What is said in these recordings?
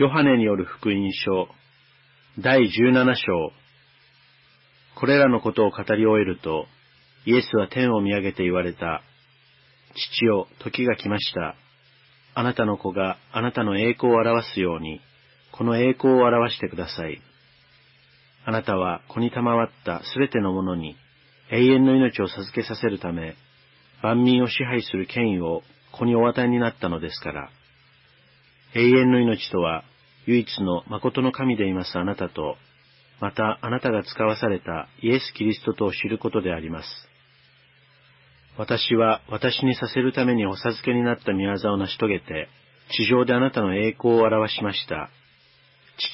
ヨハネによる福音書、第17章。これらのことを語り終えると、イエスは天を見上げて言われた。父よ、時が来ました。あなたの子があなたの栄光を表すように、この栄光を表してください。あなたは子に賜ったすべてのものに永遠の命を授けさせるため、万民を支配する権威を子にお与えになったのですから。永遠の命とは、唯一の誠の神でいますあなたと、またあなたが使わされたイエス・キリストとを知ることであります。私は私にさせるためにお授けになった見業を成し遂げて、地上であなたの栄光を表しました。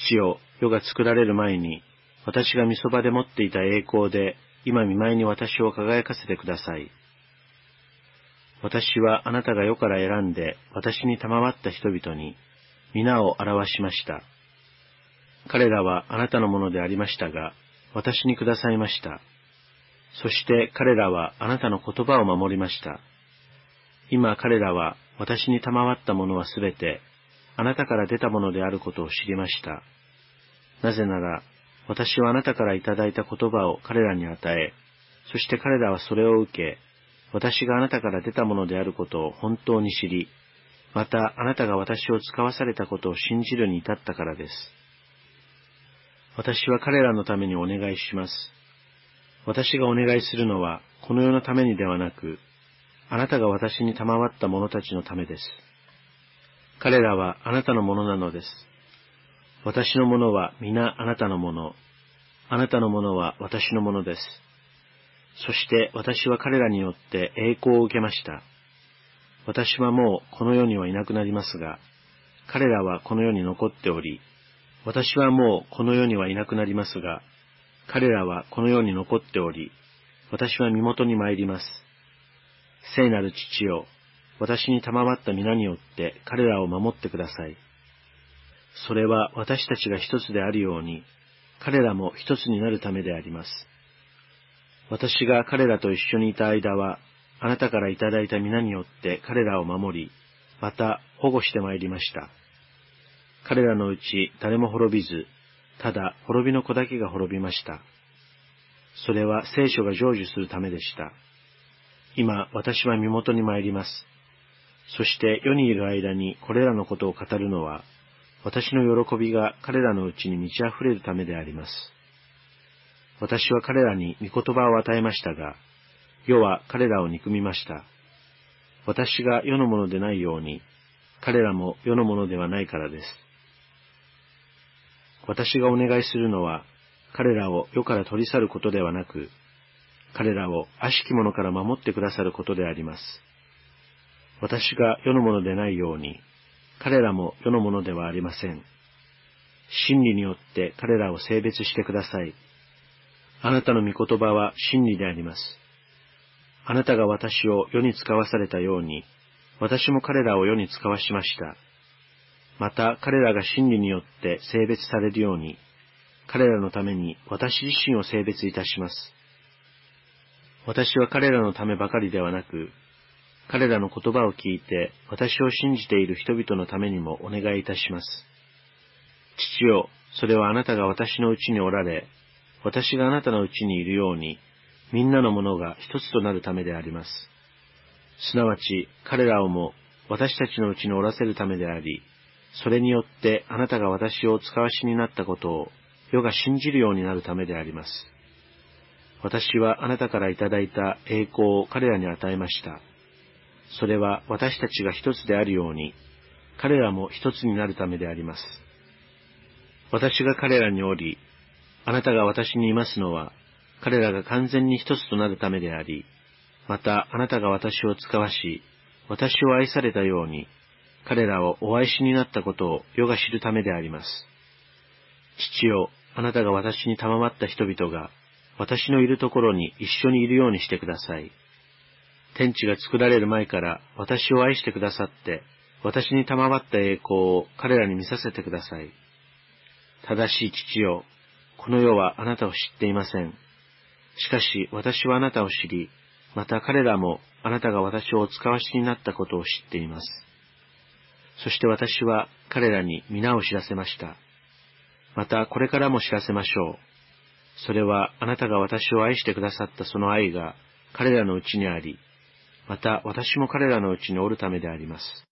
父よ、世が作られる前に、私が御そばで持っていた栄光で、今見舞いに私を輝かせてください。私はあなたが世から選んで私に賜った人々に皆を表しました。彼らはあなたのものでありましたが、私にくださいました。そして彼らはあなたの言葉を守りました。今彼らは私に賜ったものはすべて、あなたから出たものであることを知りました。なぜなら、私はあなたからいただいた言葉を彼らに与え、そして彼らはそれを受け、私があなたから出たものであることを本当に知り、またあなたが私を使わされたことを信じるに至ったからです。私は彼らのためにお願いします。私がお願いするのはこの世のためにではなく、あなたが私に賜った者たちのためです。彼らはあなたのものなのです。私のものは皆あなたのもの。あなたのものは私のものです。そして私は彼らによって栄光を受けました。私はもうこの世にはいなくなりますが、彼らはこの世に残っており、私はもうこの世にはいなくなりますが、彼らはこの世に残っており、私は身元に参ります。聖なる父よ、私に賜った皆によって彼らを守ってください。それは私たちが一つであるように、彼らも一つになるためであります。私が彼らと一緒にいた間は、あなたからいただいた皆によって彼らを守り、また保護して参りました。彼らのうち誰も滅びず、ただ滅びの子だけが滅びました。それは聖書が成就するためでした。今、私は身元に参ります。そして世にいる間にこれらのことを語るのは、私の喜びが彼らのうちに満ち溢れるためであります。私は彼らに御言葉を与えましたが、世は彼らを憎みました。私が世のものでないように、彼らも世のものではないからです。私がお願いするのは、彼らを世から取り去ることではなく、彼らを悪しき者から守ってくださることであります。私が世のものでないように、彼らも世のものではありません。真理によって彼らを性別してください。あなたの御言葉は真理であります。あなたが私を世に使わされたように、私も彼らを世に使わしました。また彼らが真理によって性別されるように、彼らのために私自身を性別いたします。私は彼らのためばかりではなく、彼らの言葉を聞いて私を信じている人々のためにもお願いいたします。父よ、それはあなたが私のうちにおられ、私があなたのうちにいるように、みんなのものが一つとなるためであります。すなわち、彼らをも私たちのうちにおらせるためであり、それによってあなたが私を使わしになったことを世が信じるようになるためであります。私はあなたからいただいた栄光を彼らに与えました。それは私たちが一つであるように、彼らも一つになるためであります。私が彼らにおり、あなたが私にいますのは、彼らが完全に一つとなるためであり、またあなたが私を使わし、私を愛されたように、彼らをお愛しになったことを世が知るためであります。父よ、あなたが私に賜った人々が、私のいるところに一緒にいるようにしてください。天地が作られる前から私を愛してくださって、私に賜った栄光を彼らに見させてください。正しい父よ、この世はあなたを知っていません。しかし私はあなたを知り、また彼らもあなたが私をお使わしになったことを知っています。そして私は彼らに皆を知らせました。またこれからも知らせましょう。それはあなたが私を愛してくださったその愛が彼らのうちにあり、また私も彼らのうちにおるためであります。